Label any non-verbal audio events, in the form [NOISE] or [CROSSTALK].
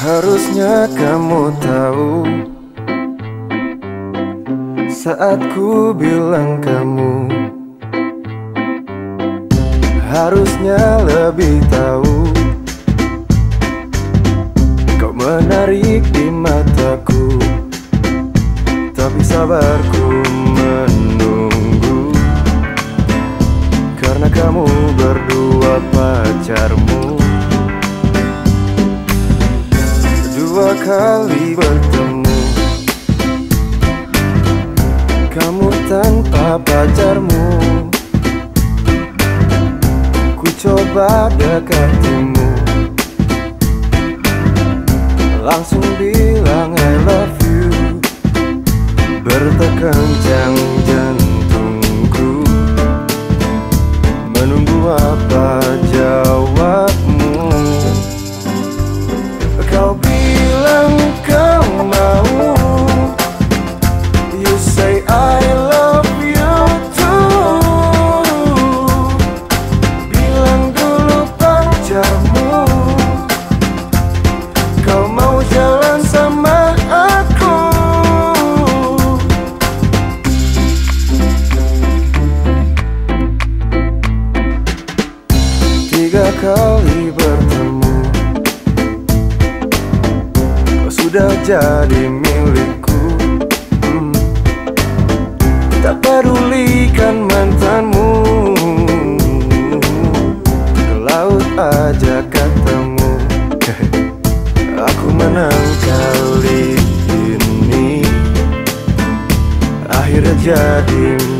Harusnya kamu tahu Saat ku bilang kamu Harusnya lebih tahu. Kau menarik di mataku Tapi sabarku menunggu. Karena kamu berdua pacarmu kali bertemu. Kamu tanpa pacarmu. Ku coba dekatimu. Langsung bilang kali bertemu. Kau sudah jadi milikku. Hmm. Tak pedulikan mantanmu. Ke laut aja katamu [LAUGHS] Aku menang kali ini. Akhirnya jadi